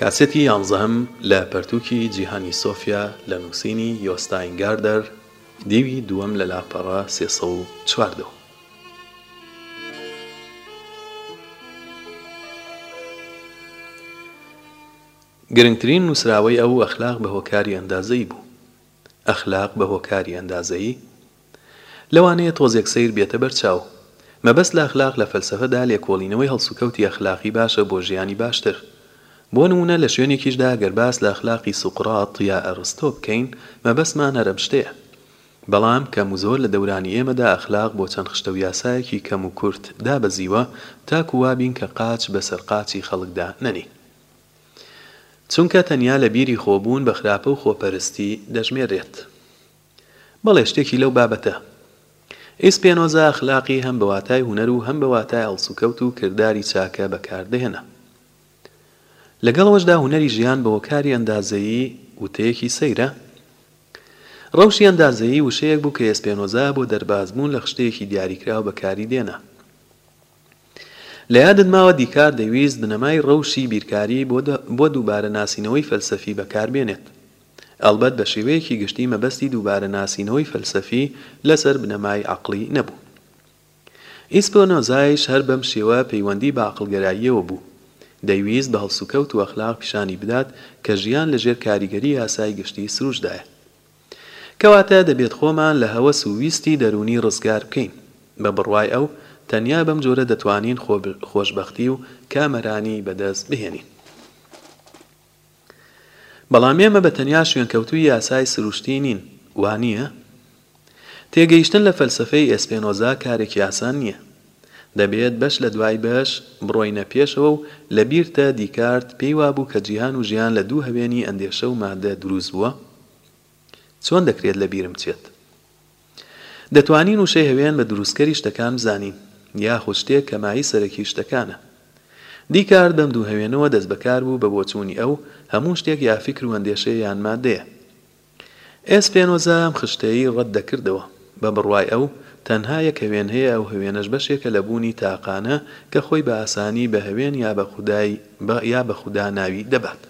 کاسێتی یانزەهەم لە پەرتووکی جیهانی سۆفیا لە نووسینی یۆستاین گاردەر، دیوی دووەم لە لاپەڕە سێ سەد و چواردە. گرنگترین نووسراوەی ئەو ئەخلاق بە هۆکاری ئەندازەیی بوو. ئەخلاق بە هۆکاری ئەندازەیی؟ لەوانەیە تۆزێک سەیر بێتە بەر چاو. مەبەست لە ئەخلاق لە فەلسەفەدا لێکۆڵینەوەی هەڵسوکەوتی ئەخلاقی باشە بۆ ژیانی باشتر. بۆ نموونە لە شوێنێکیشدا گەر باس لە ئەخلاقی سوقراط یا ئەرستۆ بکەین، مەبەستمان هەر ئەم شتەیە. بەڵام کەم و زۆر لە دەورانی ئێمەدا ئەخلاق بۆ چەند خشتە و یاسایەکی کەم و کورت دابەزیوە تاکو وا بین کە قاچ بەسەر قاچی خەڵکدا نەنێین. چونکە تەنیا لە بیری خۆ بوون بە خراپە و خۆپەرستی دەژمێرێت. بەڵێ شتێکی لەو بابەتە. ئیسپێنۆزا ئەخلاقی هەم بە واتای هونەر و هەم بە واتای هەڵسوکەوت و کرداری چاکە بەکار دەهێنا. لەگەڵ ئەوەشدا هونەری ژیان بە هۆکاری ئەندازەیی وتەیەکی سەیرە. ڕەوشی ئەندازەیی وشەیەک بوو کە ئێسپێنۆزا بۆ دەرباز بوون لە خشتەیەکی دیاریکراو بەکاری دێنا. لە یادت ماوە دیکارت دەیویست بنەمای ڕەوشی بیرکاری بۆ دووبارە ناسینەوەی فەلسەفی بەکار بێنێت. ئەڵبەت بە شێوەیەکی گشتی مەبەستی دووبارە ناسینەوەی فەلسەفی لەسەر بنەمای عەقڵی نەبوو. ئیسپنۆزایش هەر بەم شێوە پەیوەندی بە عەقڵگەراییەوە بوو. دەیویست بە هەڵسوکەوت و ئەخلاق پیشانی بدات کە ژیان لە ژێر کاریگەری یاسای گشتی سروشتدایە. کەواتە دەبێت خۆمان لە هەوەس و ویستی دەروونی ڕزگار بکەین. بە بڕوای ئەو، تەنیا بەم جۆرە دەتوانین خۆشبەختی و کامەرانی بەدەست بهێنین. بەڵام ئێمە بە تەنیا شوێنکەوتووی یاسای سروشتی نین، وانییە؟ تێگەیشتن لە فەلسەفەی ئێسپێنۆزا کارێکی ئاسان نییە. دەبێت بەش لە دوای بەش بڕۆینە پێشەوە و لەبیرتە دیکارت پێی وابوو کە جیهان و ژیان لە دوو هەوێنی ئەندێشە و ماددە دروست بووە؟ چۆن دەکرێت لە بیرم بچێت؟ دەتوانین وشەی هەوێن بە دروستکەری شتەکان بزانین یاخود شتێک کە مایەی سەرەکی شتەکانە. دیکارت بەم دوو هەوێنەوە دەستبەکار بوو بە بۆچوونی ئەو، هەموو شتێک یا فیکر و ئەندێشەیە یان ماددەیە. ئێسپێنۆزا ئەم خشتەیەی ڕەت دەکردەوە. بە بڕوای ئەو، تەنها یەک هەوێن هەیە، ئەو هەوێنەش بەشێکە لە بوونی تاقانە کە خۆی بە ئاسانی بە هەوێن یا بە خودای یا بە خودا ناوی دەبات.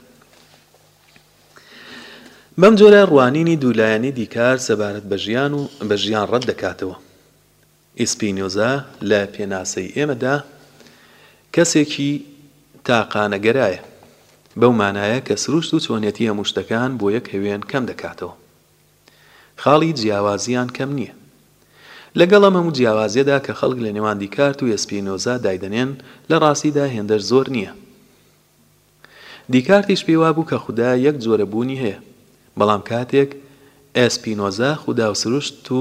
بەم جۆرە ڕوانینی دوو لایەنەی دیکارت سەبارەت بە ژیان و بە ژیان ڕەت دەکاتەوە. ئیسپینۆزا لە پێناسەی ئێمەدا کەسێکی تاقانەگەرایە، بەو مانایە کە سروشت و چۆنێتی هەموو شتەکان بۆ یەک هەوێن کەم دەکاتەوە، خاڵی جیاوازییان کەم نییە. لەگەڵ ئەم هەموو جیاوازییەدا کە خەڵک لەنێوان دیکارت و ئێسپینۆزا دایدەنێن، لە ڕاستیدا هێندەش زۆر نییە. دیکارتیش پێی وابوو کە خودا یەک جۆرە بوونی هەیە. بەڵام کاتێک ئێسپینۆزا خودا و سروشت و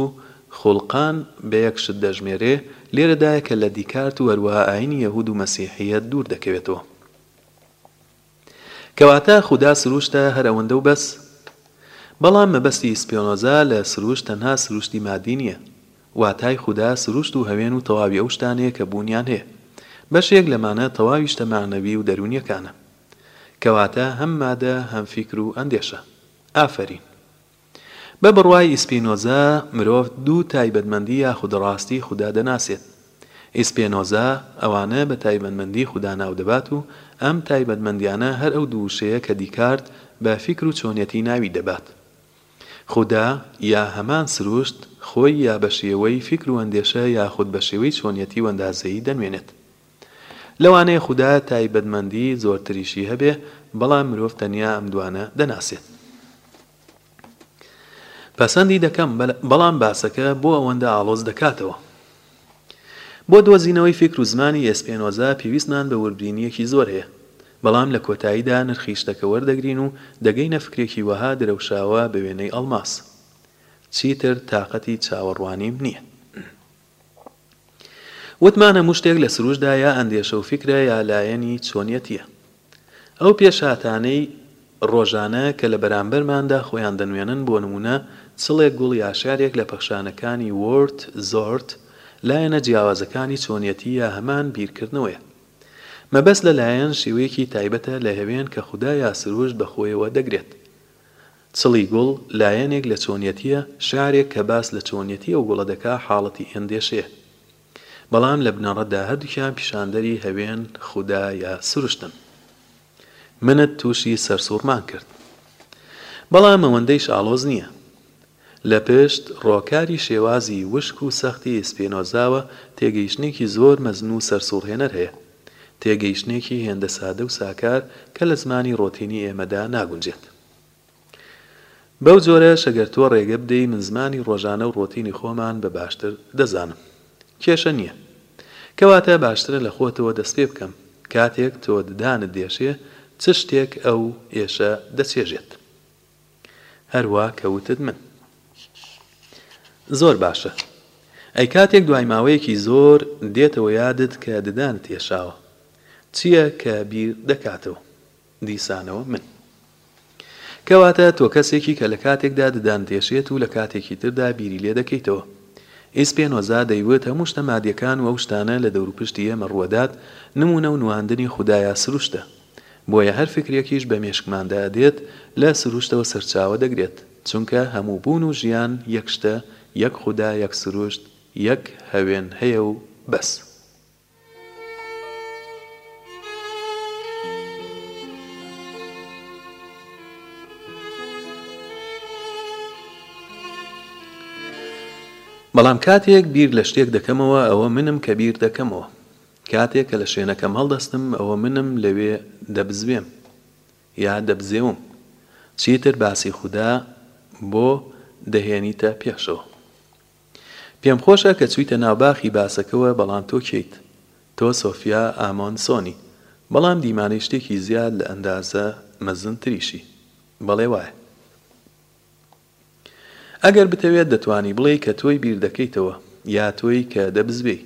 خوڵقان بە یەک شت دەژمێرێ، لێرەدایە کە لە دیکارت و هەروەها ئایینی یەهوود و مەسیحییەت دوور دەکەوێتەوە. کەواتە خودا سروشتە، هەر ئەوەندە و بەس. بەڵام مەبەستی ئیسپینۆزا لە سروشت تەنها سروشتی ماددی نییە. واتای خودا سروشت و هەوێن و تەواوی ئەو شتانەیە کە بوونیان هەیە. بەشێک لەمانە تەواوی شتە مەعنەوی و دەروونیەکانە. کەواتە هەم مادە هەم فیکر و ئەندێشە. ئافەرین. بە بڕوای ئیسپینۆزا مرۆڤ دوو تایبەتمەندی یاخود ڕاستی خودا دەناسێت. ئیسپێنۆزا ئەوانە بە تایبەتمەندی خودا ناودەبات و ئەم تایبەتمەندیانە هەر ئەو دوو وشەیە کە دیکارت بە فیکر و چۆنیەتی ناوی دەبات. خودا یا هەمان سروشت خۆی یا بە شێوەی فیکر و ئەندێشە یاخود بە شێوەی چۆنیەتی و ئەندازەیی دەنوێنێت. لەوانەیە خودا تایبەتمەندی زۆرتریشی هەبێ، بەڵام مرۆڤ تەنیا ئەم دوانە دەناسێت. پەسەندی دەکەم، بەڵام باسەکە بۆ ئەوەندە ئاڵۆز دەکاتەوە. بۆ دۆزینەوەی فیکر و زمانی ئێسپێنۆزا پێویستمان بە وردبینییەکی زۆر هەیە، بەڵام لە کۆتاییدا نرخی شتەکە وەردەگرین و دەگەینە فکرێکی وەها درەوشاوە بە وێنەی ئەڵماس، چیتر تاقەتی چاوەڕوانیم نییە. وتمان هەموو شتێک لە سروشتدا یا ئەندێشە و فیکرە یا لایەنی چۆنیەتییە. ئەو پێشهاتانەی ڕۆژانە کە لە بەرامبەرماندا خۆیان دەنوێنن، بۆ نموونە چڵێک گوڵ یا شعرێک لە پەخشانەکانی وۆرت زۆرت، لایەنە جیاوازەکانی چۆنیەتی یا هەمان بیرکردنەوەیە. مەبەست لە لایەن شێوەیەکی تایبەتە لە هەوێن کە خودا یا سروشت بە خۆیەوە دەگرێت. چڵی گوڵ لایەنێک لە چۆنیەتییە، شعرێک کە باس لە چۆنیەتی ئەو گوڵە دەکا حاڵەتی ئێندێشەیە. بەڵام لە بنەڕەتدا هەردووکیان پیشاندەری هەوێن، خودا، یا سروشتن. منت تووشی سەرسووڕمان کرد. بەڵام ئەوەندەیش ئاڵۆز نییە. لە پشت ڕۆکاری شێوازی وشک و سەختی ئیسپێنۆزاوە تێگەیشتنێکی زۆر مەزن و سەرسووڕهێنەر هەیە، تێگەیشتنێکی هێندە سادە و ساکار کە لە زمانی ڕۆتینی ئێمەدا ناگونجێت. بەو جۆرەش ئەگەر تۆ ڕێگە بدەی من زمانی ڕۆژانە و ڕۆتینی خۆمان بە باشتر دەزانم کێشە نییە کەواتە باشترە لە خۆتەوە دەست پێ بکەم کاتێک تۆ ددانت دێشێ چ شتێک ئەو ئێشە دەچێژێت هەروا کە وتت من زۆر باشە ئەی کاتێک دوای ماوەیەکی زۆر دێتەوە یادت کە ددانت ئێشاوە چییە کە بیر دەکاتەوە دیسانەوە من. کەواتە تۆ کەسێکی کە لە کاتێکدا ددان دێشێت و لە کاتێکی تردا بیری لێ دەکەیتەوە. ئیسپێنۆزا دەیوت هەموو شتە مادیەکان و ئەو شتانە لە دەوروپشتی ئێمە ڕووەدات نموونە و نواندنی خودایا سروشتە. بۆیە هەر فکرێکیش بە مێشکماندا دێت لە سروشتەوە سەرچاوە دەگرێت، چونکە هەموو بوون و ژیان یەک شتە، یەک خودا، یەک سروشت، یەک هەوێن هەیە و بەس. بەڵام کاتێک بیر لە شتێک دەکەمەوە ئەوە منم کە بیر دەکەمەوە. کاتێک کە لە شوێنەکەم هەڵدەستم ئەوە منم لەوێ دەبزوێم یا دەبزێوم. چیتر باسی خودا بۆ دەهێنیتە پێشەوە. پێم خۆشە کە چوویتە ناو باخی باسەکەوە بەڵام تۆ کێیت؟ تۆ سۆفیا ئامۆندسۆنی بەڵام دیمانەی شتێکی زیاد لە ئەندازە مەزن تریشی. بەڵێ وایە. ئەگەر بتەوێت دەتوانی بڵێی کە تۆی بیر دەکەیتەوە یا تۆی کە دەبزوێی.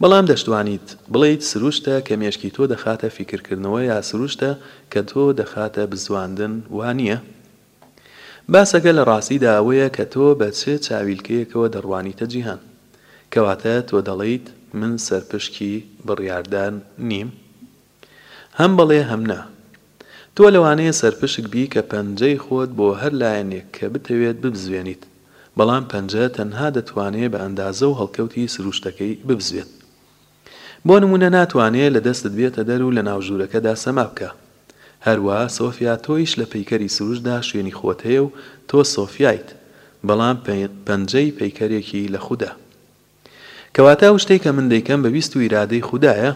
بەڵام دەشتوانیت بڵێیت سروشتە کە مێشکی تۆ دەخاتە فیکرکردنەوە یا سروشتە کە تۆ دەخاتە بزواندن، وانییە؟ باسەکە لە ڕاستیدا ئەوەیە کە تۆ بە چ چاویلکەیەکەوە دەڕوانیتە جیهان. کەواتە تۆ دەڵێیت من سەرپشکی بڕیاردان نیم؟ هەم بەڵێ هەم نا. تۆ لەوانەیە سەرپشک بی کە پەنجەی خۆت بۆ هەر لایەنێک کە بتەوێت ببزوێنیت، بەڵام پەنجە تەنها دەتوانێ بە ئەندازە و هەڵکەوتی سروشتەکەی ببزوێت. بۆ نموونە ناتوانێ لە دەستت بێتە دەر و لە ناو ژوورەکەدا سەما بکا. هەروا سۆفیا تۆیش لە پەیکەری سروشتدا شوێنی خۆت هەیە و تۆ سۆفیایت، بەڵام پەنجەی پەیکەرێکی لە خودا. کەواتە ئەو شتەی کە من دەیکەم بە ویست و ئیرادەی خودایە؟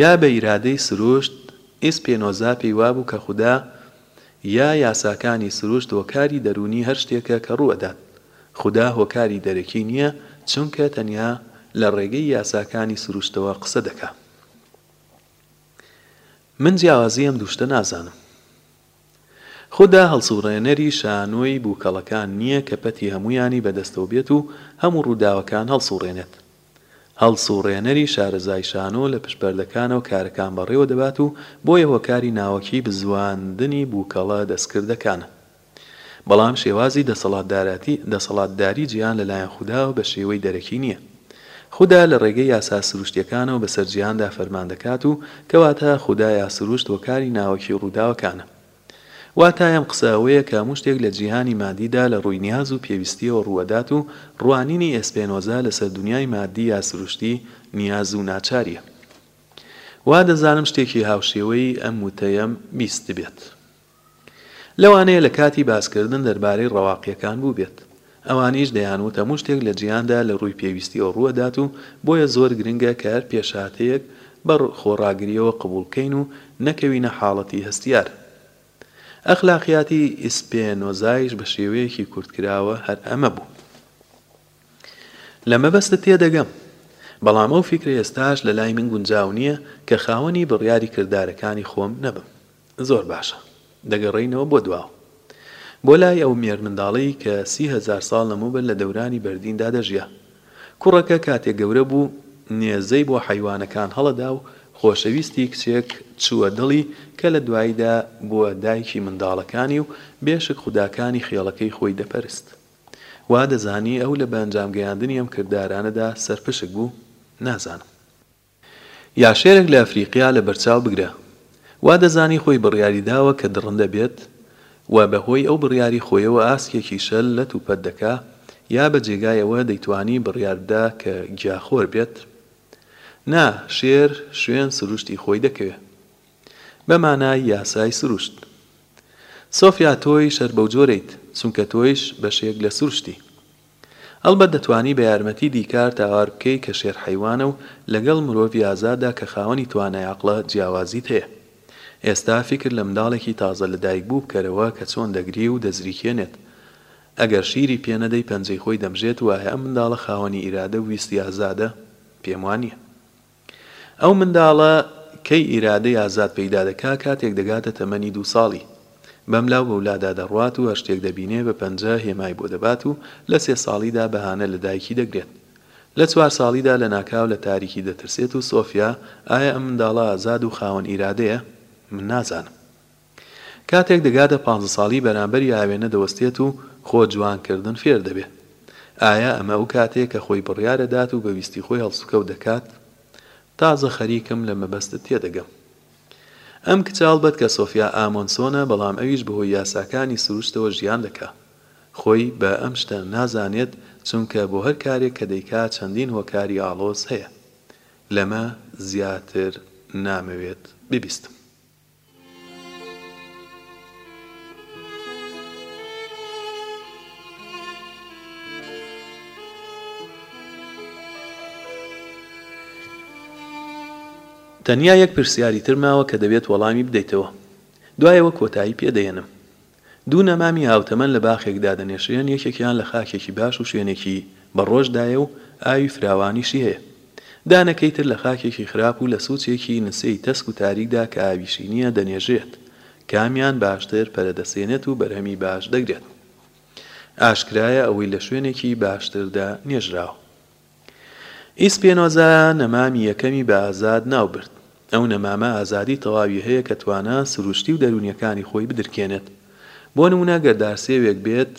یا بە ئیرادەی سروشت؟ ئیسپێنۆزا پێی وابوو کە خودا یا یاساکانی سروشت هۆکاری دەروونی هەر شتێکە کە ڕوو ئەدات. خودا هۆکاری دەرەکی نییە، چونکە تەنیا لە ڕێگەی یاساکانی سروشتەوە قسە دەکا. من جیاوازی ئەم دوو شتە نازانم. خودا هەڵسوڕێنەری شانۆی بووکەڵەکان نییە کە پەتی هەموویانی بەدەستەوە بێت و هەموو ڕووداوەکان هەڵسوڕێنێت. هەڵسوڕێنەری شارەزای شانۆ لە پشت پەردەکانەوە کارەکان بەڕێوە دەبات و بۆیە هۆکاری ناوەکی بزواندنی بووکەڵە دەستکردەکانە. بەڵام شێوازی دەسەڵاتداراتی، دەسەڵاتداری جیهان لە لایەن خوداوە بە شێوەی دەرەکی نییە. خودا لە ڕێگەی یاسا سروشتییەکانەوە بەسەر جیهاندا فەرمان دەکات و کەواتە خودا یا سروشت هۆکاری ناوەکی ڕووداوەکانە. واتای ئەم قسە ئەوەیە کە هەموو شتێک لە جیهانی مادیدا لە ڕووی نیاز و پێویستییەوە ڕووەدات و ڕوانینی ئێسپێنۆزا لەسەر دونیای مادی یا سروشتی نیاز و ناچارییە. وا دەزانم شتێکی هاوشێوەی ئەم وتەیەم بیستبێت. لەوانەیە لە کاتی باسکردن دەربارەی ڕەواقییەکان بووبێت. ئەوانیش دەیانوت هەموو شتێک لە جیهاندا لە ڕووی پێویستییەوە ڕووەدات و بۆیە زۆر گرنگە کە هەر پێشهاتەیەک بە خۆڕاگرییەوە قبوڵ بکەین و نەکەوینە حاڵەتی هەستیار. ئەخلاقیاتی ئیسپێنۆزایش بە شێوەیەکی کورتکراوە هەر ئەمە بوو. لە مەبەستت تێدەگەم. بەڵام ئەو فیکرە ئێستاش لە لای من گونجاو نییە کە خاوەنی بڕیاری کردارەکانی خۆم نەبم. زۆر باشە دەگەڕێینەوە بۆ دواوە بۆ لای ئەو مێرمنداڵەی کە سی هەزار ساڵ لەمەوبەر لە دەورانی بەردیندا دەژیا. کوڕەکە کاتێک گەورە بوو نێزەی بۆ حەیوانەکان هەڵەدا و خۆشەویستی کچێک چووە دڵی کە لە دواییدا بووە دایکی منداڵەکانی و بێشک خوداکانی خێڵەکەی خۆی دەپەرست. وا دەزانی ئەو لە بەئەنجامگەیاندنی ئەم کردارانەدا سەرپشک بوو؟ نازانم. یا شێرێک لە ئەفریقیا لەبەرچاو بگرە. وا دەزانی خۆی بڕیاری داوە کە دڕندە بێت و بە هۆی ئەو بڕیاری خۆیەوە ئاسکێکی شل لەت و پەت دەکا، یا بە جێگای ئەوە دەیتوانی بڕیار بدا کە گیاخۆر بێت؟ نا، شێر شوێن سروشتی خۆی دەکەوێ. بە مانای یاسای سروشت. سۆفیا تۆیش هەر بەو جۆرەیت، چونکە تۆیش بەشێک لە سروشتی. ئەڵبەت دەتوانی بە یارمەتی دیکارت ئاوار بکەی کە شێر حەیوانە و لەگەڵ مرۆڤی ئازاددا کە خاوەنی توانای عەقڵە جیاوازیت هەیە. ئێستا فیکر لە منداڵێکی تازە لەدایکبوو بکەرەوە کە چۆن دەگری و دەزریکێنێت. ئەگەر شیری پێ نەدەی پەنجەی خۆی دەمژێت وایە ئەم منداڵە خاوەنی ئیرادە و ویستی ئازادە؟ پێم وانییە. ئەو منداڵە کەی ئیرادەی ئازاد پەیدا دەکا کاتێک دەگاتە تەمەنی دوو ساڵی بەملاو بەولادا دەڕوات و هەرشتێک دەبینێ بە پەنجە هێمای بۆ دەبات و لە سێ ساڵیدا بەهانە لە دایکی دەگرێت لە چوار ساڵیدا لەناکاو لە تاریکی دەترسێت و سۆفیا ئایا ئەم منداڵە ئازاد و خاوەن ئیرادەیە؟ من نازانم. کاتێک دەگاتە پانزە ساڵی بەرامبەری ئاوێنە دەوەستێت و خۆ جوان کردن فێر دەبێت. ئایا ئەمە ئەو کاتەیە کە خۆی بڕیار ئەدات و بە ویستی خۆی هەڵسوکەوت دەکات؟ تازە خەریکم لە مەبەستت تێدەگەم. ئەم کچە هەڵبەت کە سۆفیا ئامۆنسۆنە بەڵام ئەویش بەهۆی یاساکانی سروشتەوە ژیان دەکا. خۆی بە ئەم شتە نازانێت چونکە بۆ هەر کارێک کە دەیکا چەندین هۆکاری ئاڵۆز هەیە. لەمە زیاتر نامەوێت ببیستم. تەنیا یەک پرسیاری تر ماوە کە دەبێت وەڵامی بدەیتەوە دوایەوە کۆتایی پێ دەهێنم دوو نەمامی هاوتەمەن لە باخێک دادەنێشرێن، یەکێکیان لە خاکێکی باش و شوێنێکی بە ڕۆژ دایە و ئاوی فراوانیشی هەیە. دانەکەی تر لە خاکێکی خراپ و لە سوچێکی نسێی تەسک و تاریکدا کە ئاویشی نییە دەنێژرێت. کامیان باشتر پەرە دەسێنێت و بەرهەمی باش دەگرێت؟ ئاشکرایە ئەوەی لە شوێنێکی باشتردا نێژراوە. ئیسپێنۆزا نەمامی یەکەمی بە ئازاد ناوبرد. ئەو نەمامە ئازادی تەواوی هەیە کە توانا سروشتی و دەروونیەکانی خۆی بدرکێنێت. بۆ نموونە گەر دارسێوێک بێت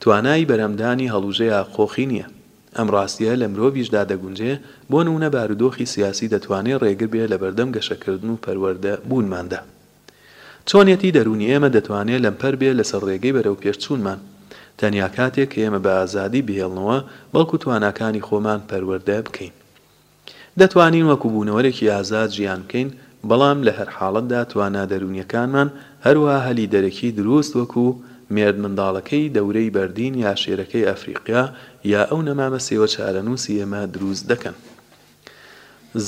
توانای بەرهەمدانی هەڵوژەی ئاقۆخی نییە. ئەم ڕاستیە لە مرۆڤیشدا دەگونجێ، بۆ نموونە بارودۆخی سیاسی دەتوانێ ڕێگر بێ لەبەردەم گەشەکردن و پەروەردە بوونماندا. چۆنیەتی دەروونی ئێمە دەتوانێ لەمپەر بێ لەسەر ڕێگەی بەرەوپێشچوونمان. تەنیا کاتێک کە ئێمە بە ئازادی بهێڵنەوە بەڵکو تواناکانی خۆمان پەروەردە بکەین. دەتوانین وەکو بوونەوەرێکی ئازاد ژیان بکەین، بەڵام لە هەر حاڵەتدا توانا دەروونیەکانمان هەروەها هەلی دەرەکی دروست وەکو مێردمنداڵەکەی دەورەی بەردین یا شێرەکەی ئەفریقیا یا ئەو نەمامە سێوە چارەنووسی ئێمە دروست دەکەن.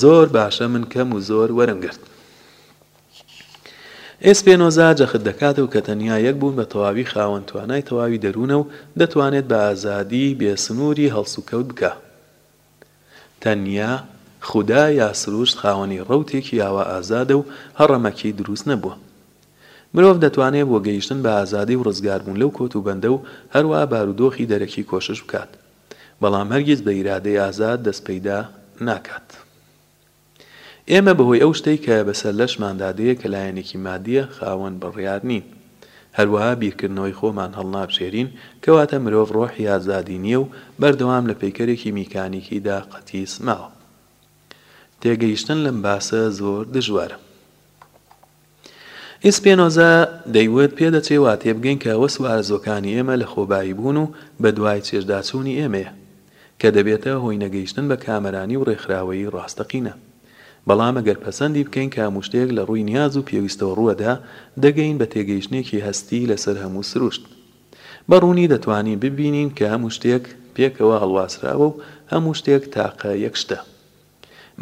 زۆر باشە من کەم و زۆر وەرم گرت. ئێسپێنۆزا جەخت دەکاتەوە کە تەنیا یەک بوون بە تەواوی خاوەن توانای تەواوی دەروونە و دەتوانێت بە ئازادی بێ سنووری هەڵسوکەوت بکا. تەنیا خودا یا سروشت خاوەنی ڕەوتێکی ئاوا ئازادە و هەڕەمەکی دروست نەبووە. مرۆڤ دەتوانێت بۆ گەیشتن بە ئازادی و ڕزگاربوون لەو کۆتوبەندە و هەروەها بارودۆخی دەرەکی کۆشش بکات، بەڵام هەرگیز بە ئیرادەی ئازاد دەست پەیدا ناکات. ئێمە بەهۆی ئەو شتەی کە بەسەر لەشماندا دێ کە لایەنێکی مادییە خاوەن بڕیار نین. هەروەها بیرکردنەوەی خۆمان هەڵنابژێرین، کەواتە مرۆڤ ڕۆحی ئازادی نییە و بەردەوام لە پەیکەرێکی میکانیکیدا قەتیس ماوە. تێگەیشتن لەم باسە زۆر دژوارە. ئیسپێنۆزا دەیوت، پێدەچێ وا تێبگەین کە هەوەس و ئارەزووەکانی ئێمە لە خۆباییبوون و بەدوای چێژداچوونی ئێمەیە، کە دەبێتە هۆی نەگەیشتن بە کامەرانی و ڕێکخراوەیی ڕاستەقینە. بەڵام ئەگەر پەسەندی بکەین کە هەموو شتێک لە ڕووی نیاز و پێویستەوە ڕووەدا، دەگەین بە تێگەیشتنێکی هەستی لەسەر هەموو سروشت. بە ڕوونی دەتوانین ببینین کە هەموو شتێک پێکەوە هەڵواسراوە و هەموو شتێک تاقە یەک شتە.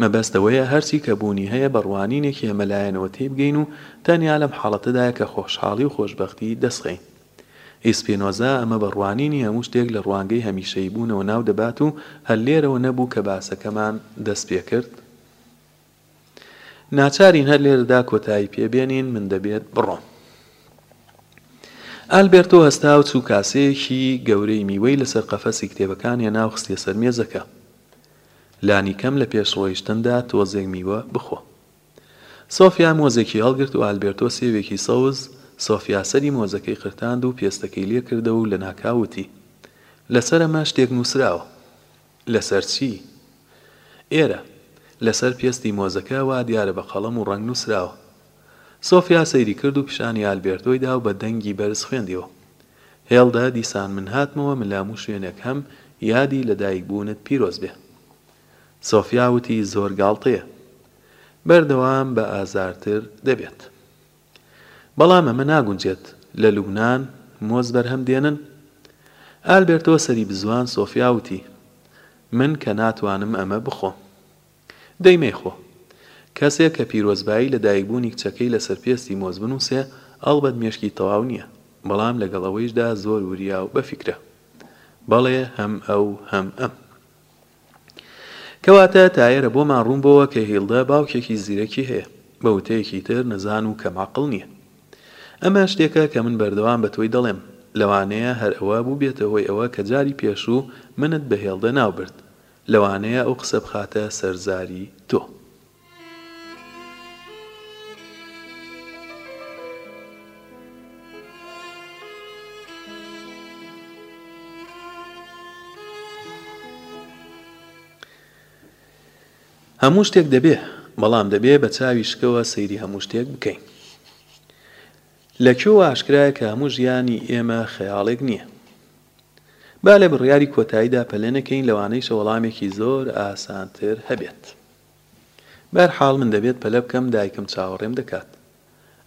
مەبەست ئەوەیە هەرچی کە بوونی هەیە بە ڕوانینێکی هەمە لایەنەوە تێیبگەین و تەنیا لەم حاڵەتەدایە کە خۆشحاڵی و خۆشبەختی دەسڕێین. ئی سپینۆزا ئەمە بە ڕوانینی هەموو شتێک لە ڕوانگەی هەمیشەیی بوونەوە ناو دەبات و هەر لێرەوە نەبوو کە باسەکەمان دەست پێکرد؟ ناچارین هەر لێرەدا کۆتایی پێبێنین، من دەبێت بڕۆم. ئالبێرتۆ هەستا و چوو کاسەیەکی گەورەی میوەی لەسەر قەفەسی کتێبەکان هێنا و خستیە سەر مێزەکە. لانیکەم لە پێش ڕۆیشتندا تۆزێک میوە بخۆ. سۆفیا مۆزێکی هەڵگرت و ئالبێرتۆ سێوێکی سەوز، سۆفیا سەری مۆزەکەی قرتاند و پێستەکەی لێ کردەوە و لەناکاو وتی، لەسەر ئەمە شتێک نووسراوە. لەسەر چی؟ ئێرە، لەسەر پێستی مۆزەکە، وا دیارە بە قەڵەم و ڕەنگ نووسراوە. سۆفیا سەیری کرد و پیشانی ئالبێرتۆی دا و بە دەنگی بەرز خوێندیەوە. هێڵدە، دیسان من هاتمەوە ملام و شوێنێک هەم، یادی لە دایک بوونت پیرۆز بێ. سۆفیا وتی زۆر گاڵتەیە. بەردەوام بە ئازارتر دەبێت. بەڵام ئەمە ناگونجێت. لە لوبنان مۆز بەرهەم دێنن؟ ئالبێرتۆ سەری بزوان سۆفیا وتی من کە ناتوانم ئەمە بخۆم. دەی مەیخۆ. کەسێک کە پیرۆزبایی لەدایکبوونی کچەکەی لەسەر پێستی مۆز بنووسێ، ئەڵبەت مێشکی تەواو نییە، بەڵام لەگەڵ ئەوەیشدا زۆر وریا و بەفیکرە. بەڵێ، هەم ئەو، هەم ئەم. کەواتە تا ئێرە بۆمان ڕوون بۆوە کە هیلدە باوکێکی زیرەکی هەیە، بە وتەیەکی تر نەزان و کەم عەقڵ نییە. ئەمە شتێکە کە من بەردەوام بە تۆی دەڵێم، لەوانەیە هەر ئەوە بووبێتە هۆی ئەوە کە جاری پێشوو منت بە هێڵدە ناو برد، لەوانەیە ئەو قسە بخاتە سەر زاری تۆ. هەموو شتێک دەبێ بەڵام دەبێ بە چاوی شکەوە سەیری هەموو شتێک بکەین. لە کوێوە ئاشکرایە کە هەموو ژیانی ئێمە خەیاڵێک نییە؟ با لە بڕیاری کۆتاییدا پەلێنەکەین لەوانەیشە وەڵامێکی زۆر ئاسانتر هەبێت. بەرحاڵ من دەبێت پەلە بکەم دایکم چاوەڕێم دەکات.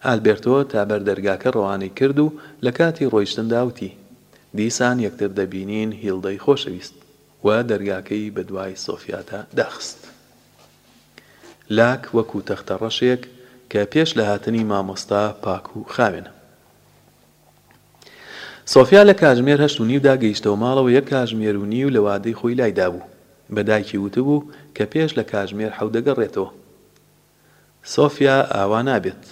ئالبێرتۆ تا بەر دەرگاکە ڕەوانەی کرد و لە کاتی ڕۆیشتندا وتی، دیسان یەکتر دەبینین هیلدەی خۆشەویست، و دەرگاکەی بەدوای سۆفیادا داخست. لاک وەکو تەختەڕەشێک کە پێش لە هاتنی مامۆستا پاک و خاوێنە. سۆفیا لە کاژمێر هەشت و نیودا گەیشتەوە ماڵەوە یەک کاژمێر و نیو لە وادەی خۆی لای دابوو بە دایکی وتبوو کە پێش لە کاژمێر حەوت دەگەڕێتەوە سۆفیا ئاوا نابێت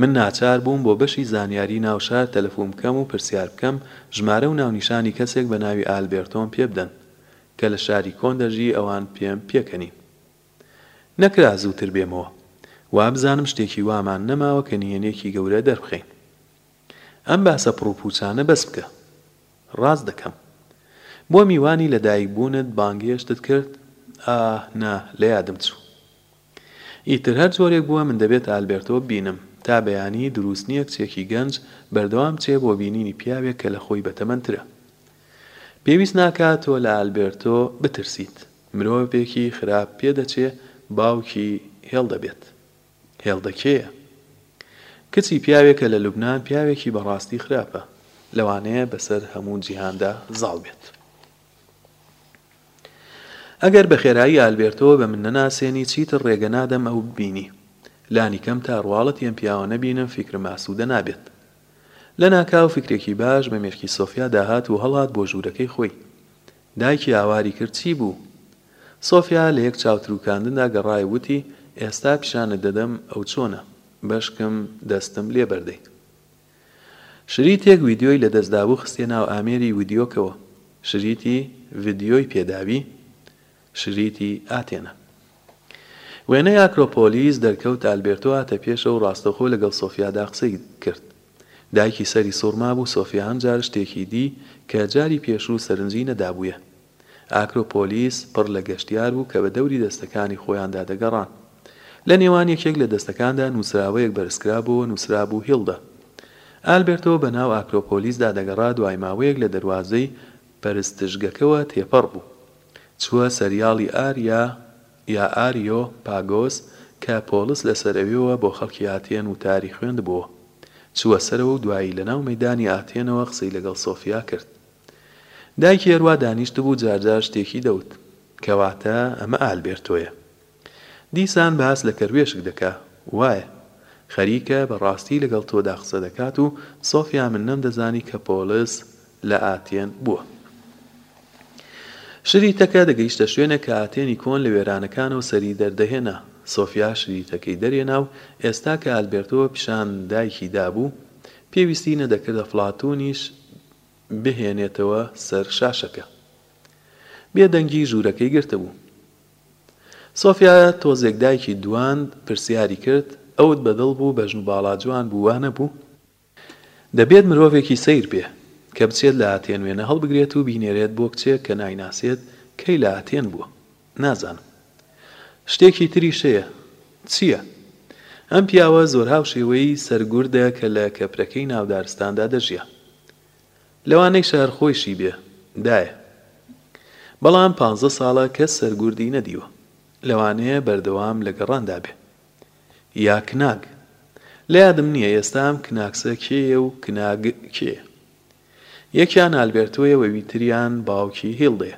من ناچار بووم بۆ بەشی زانیاری ناو شار تەلەفوون بکەم و پرسیار بکەم ژمارە و ناونیشانی کەسێک بە ناوی ئالبێرتۆم پێ بدەن کە لە شاری کۆن دەژی ئەوان پێم پێکەنین. نەکرا زووتر بێمەوە. وابزانم شتێکی وامان نەماوە کە نهێنیەکی گەورە دەربخەین. ئەم باسە پڕوپوچانە بەس بکە. ڕاست دەکەم. بۆ میوانی لەدایک بوونت بانگهێشتت کرد؟ ئاه نا لەیادم چوو. ئیتر هەر جۆرێک بووە من دەبێت ئالبێرتۆ ببینم. تا بەیانی دروست نیە کچێکی گەنج بەردەوام بچێ بۆ بینینی پیاوێک کە لەخۆی بەتەمەنترە. پێویست ناکات تۆ لە ئالبێرتۆ بترسیت. مرۆڤێکی خراپ پێدەچێ باوکی هێڵدە بێت. هێڵدە کێیە؟ کچی پیاوێکە لە لوبنان پیاوێکی بەڕاستی خراپە. لەوانەیە بەسەر هەموو جیهاندا زاڵ بێت. ئەگەر بە خێرایی ئالبێرتۆ بە من نەناسێنی چیتر ڕێگە نادەم ئەو ببینی. لانیکەم تا ڕواڵەتی ئەم پیاوە نەبینم فیکرم ئاسوودە نابێت. لەناکاو فیکرێکی باش بە مێشکی سۆفیا داهات و هەڵات بۆ ژوورەکەی خۆی. دایکی هاواری کرد، چی بوو؟ سۆفیا لە یەک چاوتروکاندندا گەڕای و وتی، ئێستا پیشانت دەدەم ئەو چۆنە. بەشکم دەستم لێ بەردەیت. شریتێک ویدیۆی لەدەستدابوو خستیە ناو ئامێری ویدیۆکەوە. شریتی ڤیدیۆی پێ داوی؟ شریتی ئاتێنە. وێنەی ئاکرۆپۆلیس دەرکەوت ئالبێرتۆ هاتە پێشەوە و ڕاستەوخۆ لەگەڵ سۆفیادا قسەی کرد. دایکی سەری سوڕمابوو سۆفیا ئەم جارە شتێکی دی کە جاری پێشوو سەرنجی نەدابوویە. ئاکرۆپۆلیس پڕ لە گەشتیار بوو کە بە دەوری دەستەکانی خۆیاندا دەگەڕان. لە نێوان یەکێک لە دەستەکاندا نووسراوەیەک بەرزکرابۆوە نووسرابوو هیڵدا. ئالبێرتۆ بە ناو ئاکرۆپۆلیسدا دەگەڕا دوای ماوەیەک لە دەروازەی پەرستشگەکەوە تێپەڕ بوو. چووە سەریاڵی ئاریا یائاریۆ پاگۆس کە پۆڵس لە سەرەوێوە بۆ خەڵکی ئاتێن وتاری خوێندبووەوە، چووە سەرەوە و دوایی لە ناو مەیدانی ئاتێنەوە قسەی لەگەڵ سۆفیا کرد. دایکی هەروا دانیشتبوو و جار جار شتێکی دەوت. کەواتە ئەمە ئالبێرتۆیە. دیسان باس لە کەروێشک دەکا، وایە؟ خەریکە بە ڕاستی لەگەڵ تۆدا قسە دەکات و سۆفیا من نەمدەزانی کە پۆڵس لە ئاتێن بووە. شریتەکە دەگەیشتە شوێنێک کە ئاتێنی کۆن لە وێرانەکانەوە سەری دەردەهێنا. سۆفیا شریتەکەی دەرهێنا و ئێستا کە ئالبێرتۆ پیشان دایکی دابوو، پێویستی نەدەکرد ئەفڵاتوونیش بهێنێتەوە سەر شاشەکە. بێدەنگی ژوورەکەی گرتبوو. سۆفیا تۆزێک دایکی دواند، پرسیاری کرد، ئەوت بە دڵ بوو بەژن و باڵا جوان بوو، وا نەبوو؟ دەبێت مرۆڤێکی سەیر بێ، کە بچێت لە ئاتێن وێنە هەڵبگرێت و بینێرێت بۆ کچێک کە نایناسێت کەی لە ئاتێن بووە؟ نازانم. شتێکی تریش هەیە. چییە؟ ئەم پیاوە زۆرهاوشێوەی سەرگوردە کە لە کەپرەکەی ناودارستاندا دەژیا. لەوانەی شار خۆیشی بێ، دایە. بەڵام پانزە ساڵە کەس سەرگوردی نەدیوە. لەوانەیە بەردەوام لە گەڕاندا بێ. یا کناگ؟ لەیادم نییە ئێستا ئەم کناکسە کێیە و کناگ کێیە. یەکیان ئالبێرتۆیە وەویتریان باوکی هیلدەیە.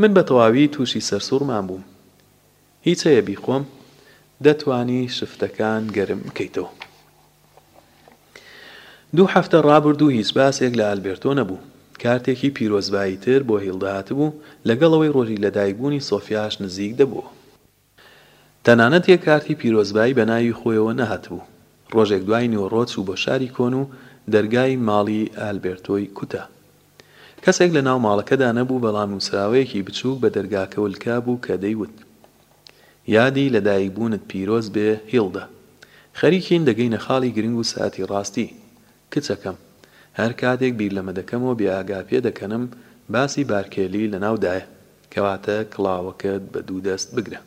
من بەتەواوی تووشی سەرسوڕمان بووم. هیچ هەیە بیخۆم؟ دەتوانی شفتەکان گەرم بکەیتەوە. دوو هەفتە ڕابردوو هیچ باسێک لە ئالبێرتۆ نەبوو. کارتێکی پیرۆزبایی تر بۆ هیلدە هاتبوو، لەگەڵ ئەوەی ڕۆژی لەدایکبوونی سۆفیاش نزیک دەبووەوە. تەنانەت یەک کارتی پیرۆزبایی بە ناوی خۆیەوە نەهاتبوو. ڕۆژێک دوای نیوەڕۆ چوو بۆ شاری کۆن و دەرگای ماڵی ئالبێرتۆی کوتا. کەسێک لە ناو ماڵەکەدا نەبوو بەڵام نووسراوەیەکی بچووک بە دەرگاکە ولکا بوو کە دەیوت، یادی لەدایکبوونت پیرۆز بێ هیڵدا. خەریکین دەگەینە خاڵی گرنگ و ساتی ڕاستی. کچەکەم. هەر کاتێک بیر لەمە دەکەمەوە بێ ئاگا پێ دەکەنم باسی بارکێلی لە ناو دایە. کەواتە کڵاوەکەت بە دوو دەست بگرە.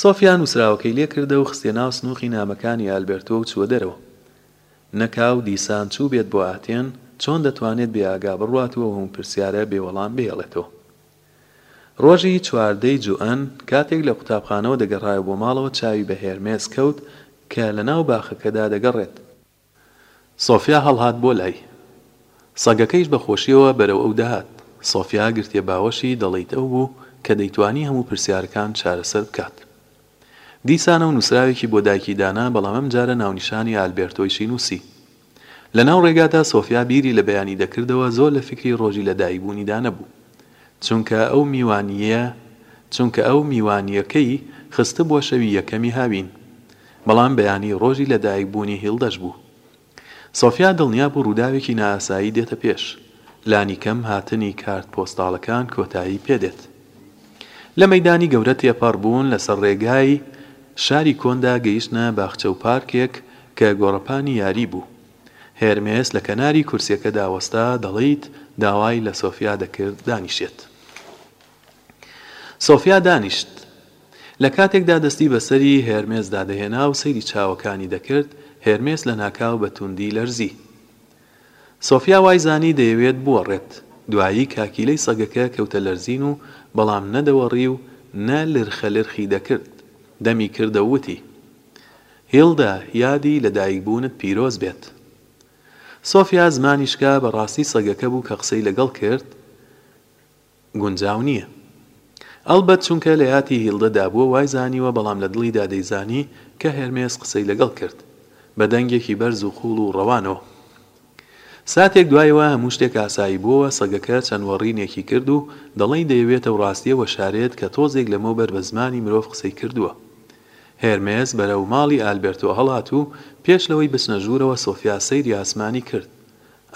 سۆفیا نووسراوەکەی لێ کردە و خستیە ناو سنووقی نامەکانی ئالبێرتۆ و چووە دەرەوە. نەکاو دیسان چووبێت بۆ ئاتێن، چۆن دەتوانێت بێ ئاگا بڕوات و ئه و پرسیارە بێ وەڵام بهێڵێتەوە؟ ڕۆژی چواردە ی جوئەن کاتێک لە قوتابخانەوە دەگەڕایەوە بۆ ماڵەوە چاوی بە هێرمێس کەوت کە لە ناو باخەکەدا دەگەڕێت. سۆفیا هەڵهات بۆ لای. سەگەکەیش بە خۆشیەوە بەرەو ئەو دەهات. سۆفیا گرتیە باوەشی دەڵیت ئەو بوو کە دەیتوانی هەموو پرسیارەکان چارەسەر بکات. دیسان ئەو نووسراوێکی بۆ دایکی دانا، بەڵام ئەم جارە ناونیشانی ئالبێرتۆیشی نووسی. لە ناو ڕێگادا سۆفیا بیری لە بەیانی دەکردەوە، زۆر لە فیکری ڕۆژی لە دایک بوونیدا نەبوو. چونکە ئەو میوانییە چونکە ئەو میوانییەکەی خستبووە شەوی یەکەمی هاوین. بەڵام بەیانی ڕۆژی لە دایک بوونی هیڵدەش بوو. سۆفیا دڵنیا بوو ڕووداوێکی نائاسایی دێتە پێش، لانیکەم هاتنی کارت پۆستاڵەکان کۆتایی پێدێت. لە مەیدانی گەورە تێپەڕ بوون، لەسەر ڕێگای شاری کۆندا گەیشتنە باخچە و پارکێک کە گۆڕەپانی یاری بوو. هێرمێس لە کەناری کورسیەکەدا وەستا، دەڵیت داوای لە سۆفیا دەکرد دانیشێت. سۆفیا دانیشت. لە کاتێکدا دەستی بە سەری هێرمێسدا دەهێنا و سەیری چاوەکانی دەکرد، هێرمێس لە ناکاو بە تووندی لەرزی. سۆفیا وای زانی دەیەوێت بوەڕێت. دوایی کاکیلەی سەگەکە کەوتە لەرزین و بەڵام نە دەوەڕی و نە لرخە لرخی دەکرد. دەمی کردە و وتی. هیلدا، یادی لە دایک بوونت پیرۆز بێت. سۆفیا زمانی شکا بە ڕاستی سەگەکە بوو کە قسەی لەگەڵ کرد. گونجاو نییە. ئەڵبەت چونکە لە یاتی هیلدە دابووە وای زانیوە بەڵام لە دڵیدا دەیزانی کە هێرمێس قسەی لەگەڵ کرد. بە دەنگێکی بەرز و قووڵ و ڕەوانەوە. ساتێک دوایەوە هەموو شتێک ئاسایی بووەوە سەگەکە چەند وەڕینێکی کرد و دەڵێی دەیەوێتە و ڕاستیە وەشارێت کە تۆزێک لەمەوبەر بە زمانی مرۆڤ قسەی کردووە. هێرمێس بەرەو ماڵی ئالبێرتۆ هەڵات و پێش لەوەی بچنە ژوورەوە سۆفیا سەیری ئاسمانی کرد.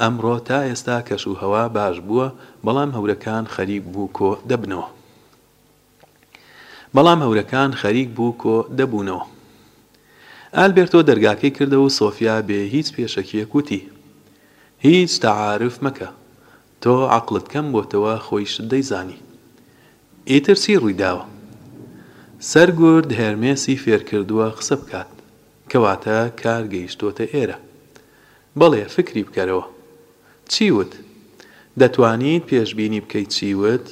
ئەمڕۆ تا ئێستا کەش و هەوا باش بووە بەڵام هەورەکان خەریک بوو کۆ دەبنەوە بەڵام هەورەکان خەریک بوو کۆ دەبوونەوە ئالبێرتۆ دەرگاکەی کردەوە و سۆفیا بێ هیچ پێشەکیەک وتی هیچ تەعارف مەکە تۆ عەقڵت کەم بۆتەوە خۆیشت دەیزانی ئیتر چی ڕووی داوە سەر گورد هێرمێسی فێر کردووە قسە بکات کەواتە کار گەیشتۆتە ئێرە. بەڵێ فکری بکەرەوە. چی وت؟ دەتوانیت پێشبینی بکەیت چی وت؟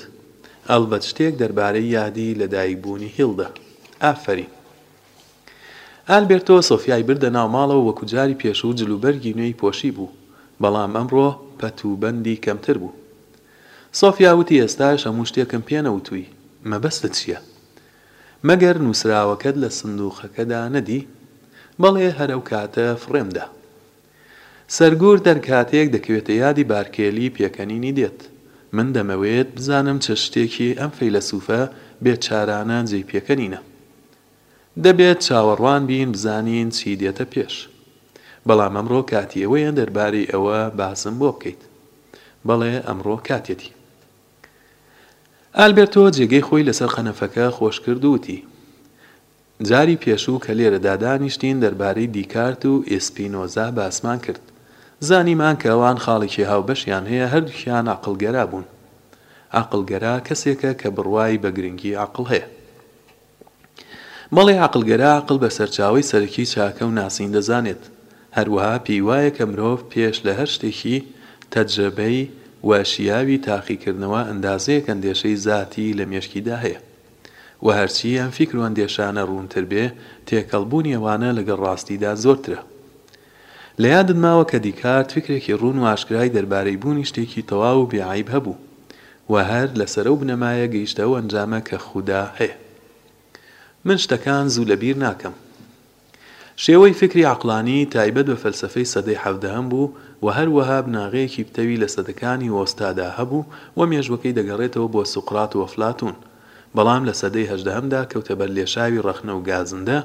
ئەڵبەت شتێک دەربارەی یادی لەدایکبوونی هیلدا. ئافەرین. ئالبێرتۆ سۆفیای بردە ناو ماڵەوە وەکو جاری پێشوو جلوبەرگی نوێی پۆشیبوو، بەڵام ئەمڕۆ پەتوبەندی کەمتر بوو. سۆفیا وتی ئێستاش هەموو شتێکم پێنەوتووی. مەبەستت چییە؟ مەگەر نووسراوەکەت لە سندووقەکەدا نەدی؟ بەڵێ، هەر ئەو کاتە فڕێم دا. سەرگورد هەر کاتێک دەکەوێتە یادی بارکێلی پێکەنینی دێت. من دەمەوێت بزانم چ شتێکی ئەم فەیلەسووفە بێچارانە جێی پێکەنینە. دەبێت چاوەڕوان بین بزانین چی دێتە پێش. بەڵام ئەمڕۆ کاتی ئەوەیە دەربارەی ئەوە باسم بۆ بکەیت. بەڵێ، ئەمڕۆ کاتیەتی. ئالبێرتۆ جێگەی خۆی لەسەر قەنەفەکە خۆش کرد و وتی، جاری پێشوو کە لێرەدا دانیشتین دەربارەی دیکارت و ئیسپینۆزا باسمان کرد، زانیمان کە ئەوان خاڵێکی هاوبەشیان هەیە، هەردووکیان عەقڵگەرا بوون. عەقڵگەرا کەسێکە کە بڕوای بە گرنگی عەقڵ هەیە. بەڵی عەقڵگەرا عەقڵ بە سەرچاوەی سەرەکی چاکە و ناسین دەزانێت، هەروەها پێی وایە کە مرۆڤ پێش لە هەر شتێکی تەجرەبەی و شیاوی تاقیکردنەوە ئەندازەیەک ئەندێشەی زاتی لە مێشکیدا هەیە و هەرچی ئەم فیکر و ئەندێشانە ڕوونتر بێ تێکەڵبوونی ئەوانە لەگەڵ ڕاستیدا زۆرترە لە یادت ماوە کە دیکارت فیکرێکی ڕوون و ئاشکرای دەربارەی بوونی شتێکی تەواو و بێ عەیب هەبوو و هەر لەسەر ئەو بنەمایە گەیشتە ئەو ئەنجامە کە خودا هەیە. من شتەکان زوو لە بیر ناکەم. شێوەی فیکری عەقلانی تایبەت بە فەلسەفەی سەدەی حەڤدەهەم بوو و هەروەها بناغەیەکی پتەوی لە سەدەکانی وەستادا هەبوو و مێژووەکەی دەگەڕێتەوە بۆ سوقرات و ئەفلاتوون. بەڵام لە سەدەی هەژدەهەمدا کەوتە بەر لێشاوی ڕەخنە و گازندە،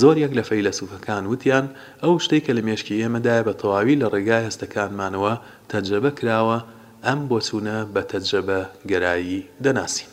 زۆریەک لە فەیلەسوفەکان وتیان ئەو شتەی کە لە مێشکی ئێمەدایە بە تەواوی لە ڕێگای هەستەکانمانەوە تەجرەبە کراوە، ئەم بۆچوونە بە تەجرەبە گەرایی دەناسین.